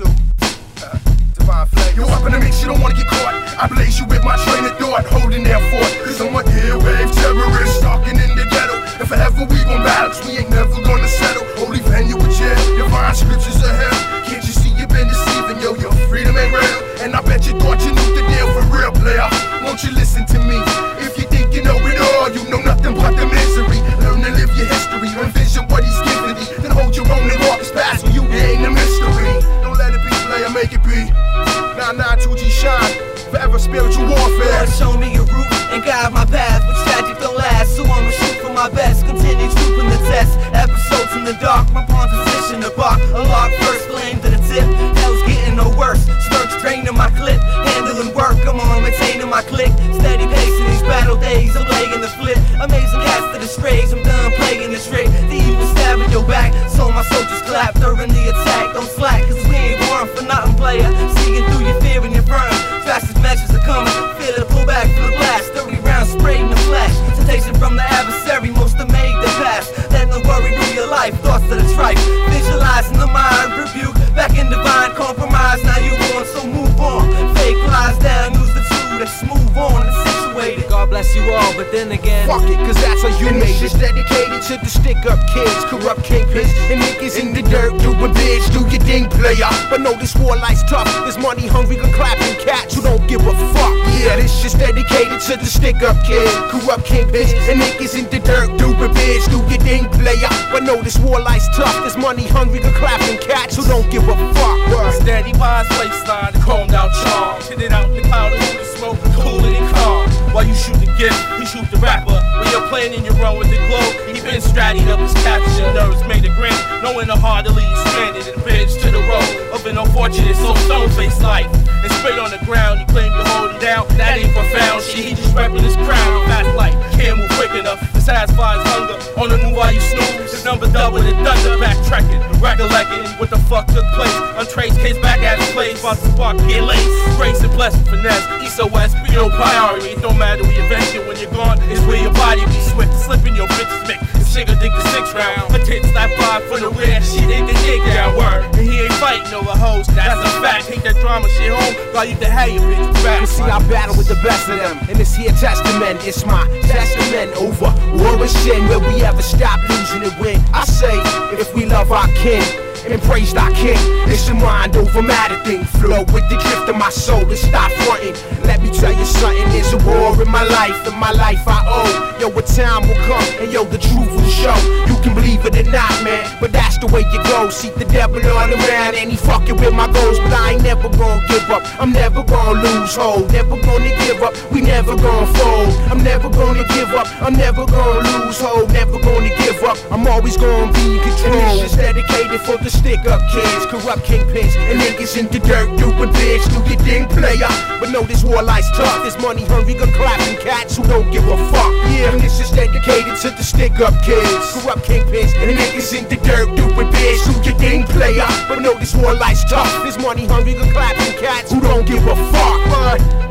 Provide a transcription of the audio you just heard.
too. Uh, divine flag. Up in the mix, you don't wanna get caught. I blaze you with my train of thought, holding there for Cause I'm a airwave terrorist, stalking in the ghetto. And forever we gon' battle, we ain't never gonna settle. Holy venue with jail, divine scriptures of hell. Can't you see you've been deceiving, yo, your freedom ain't real. And I bet you thought you knew the deal for real, player. Won't you listen to me? If you think you know it all, you know nothing but the misery. Learn to live your history, envision what he's giving thee. Then hold your own and walk as fast when you ain't a mystery. Make it be. 992G shine, forever spiritual warfare. Lord, show me your route and guide my path, which tragic don't last. So I'ma shoot for my best, continue trooping the test. Episodes in the dark, my pawn's position to bark. lock. first flame to the tip. Hell's getting no worse. Smirks draining my clip, handling work. I'm on maintaining my click. You all, but then again. Fuck it, cause that's how you made it. dedicated to the stick up kids, corrupt kingpins, and niggas in the dirt doing bids. Do your thing, player. But no, this war life's tough. This money hungry, good clapping cats who don't give a fuck. Yeah, this shit's dedicated to the stick up kids, corrupt kingpins, and niggas in the dirt doing bids. Do your thing, player. But no, this war life's tough. This money hungry, good clapping cats who don't give a fuck. Steady wise waistline, combed shoot the gift, he shoot the rapper. When you're playing and you run with the glow, he been stratting up his caption. Nerves made a grin, knowing the hard to leave stranded and bridge to the road of an unfortunate soul stone face life. And spit on the ground, you claim you're holding down. That ain't profound shit, he just repping his crown. Fast light, can't move quick enough to satisfy his hunger. On the move while you snooze, his number double the thunder. Backtracking, recollecting what the fuck took spark, get laced. Grace and blessing, finesse, east or west, be no priority. It don't matter where you venture when you're gone, it's where your body be swift. Slipping your bitches mick. Singer dig the six round. A tit slap five for the rear. She dig the dig down word. And he ain't fighting over hoes. That's a fact. Take that drama shit home. While you have your bitch back. You see, I battle with the best of them. And this here testament, it's my testament over war and sin. Will we ever stop losing and win? I say, if we love our king and praise our king, it's a mind over matter thing. Flow with the gift of my soul and stop fronting. Let me tell you something, there's a war in my life, and my life I owe. Yo, a time will come, and yo, the truth will show. You can believe it or not, man, but that's the way you go. See the devil all around, and he fucking with my goals, but I ain't never gonna give up. I'm never gonna lose hope, never gonna give up. We never gonna fold. I'm never gonna give up. I'm never gonna lose hope, never gonna give up. I'm always gonna be in control. Is dedicated for the stick up kids, corrupt kingpins, and niggas in the dirt doing bitch. Do your thing, player. But no, this war life's tough. This money hungry, good clapping cats who don't give a fuck. Yeah, and this is dedicated to the stick up kids, corrupt kingpins, and niggas in the dirt doing bids. Do your thing, player. But no, this war life's tough. This money hungry, clapping cats who don't give a fuck. But